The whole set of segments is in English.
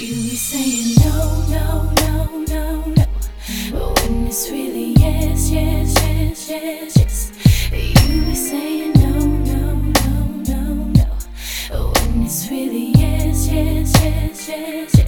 You be saying no, no, no, no, no. But when it's really yes, yes, yes, yes, yes. You be saying no, no, no, no, no. When it's really yes, yes, yes, yes, yes.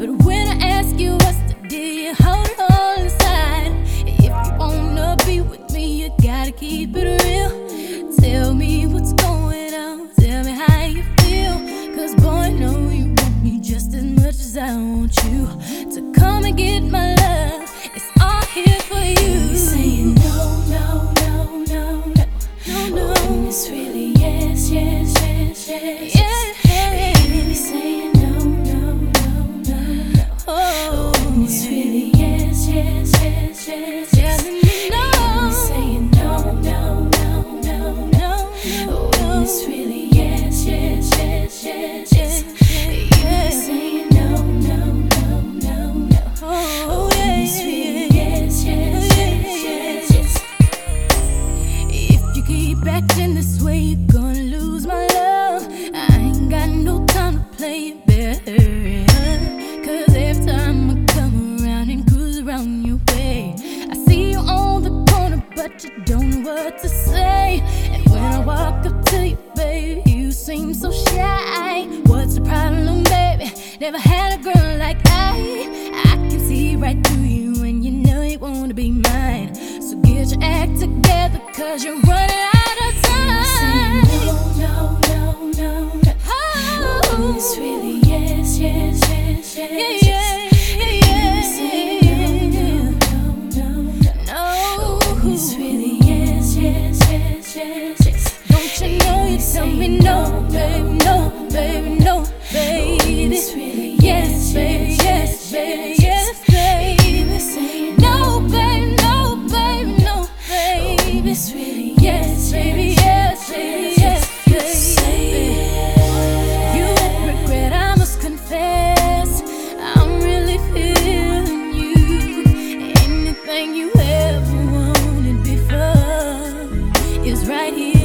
But when I ask you what's the deal, hold it all inside. If you wanna be with me, you gotta keep it real. Tell me what's going on, tell me how you feel. Cause boy, I know you want me just as much as I want you to come and get my love. It's all here for when it's really yes, yes, yes, yes, yes. You be no, no, no, no, no. Oh, it's really yes, yes, yes, yes, yes. If you keep acting this way, you're gonna lose my love. I ain't got no time to play it better. Cause every time I come around and cruise around your way, I see you on the corner, but you don't know what to say. Walk up to you, baby, you seem so shy. What's the problem, baby? Never had a girl like I. I can see right through you, and you know you wanna be mine. So get your act together, cause you're running out baby, no, baby, no, baby. This really yes, baby, yes, baby, yes, baby. No, baby, no, baby, no, baby. This really yes, baby, yes, baby, yes, baby. You regret, I must confess, I'm really feeling you. Anything you ever wanted before is right here.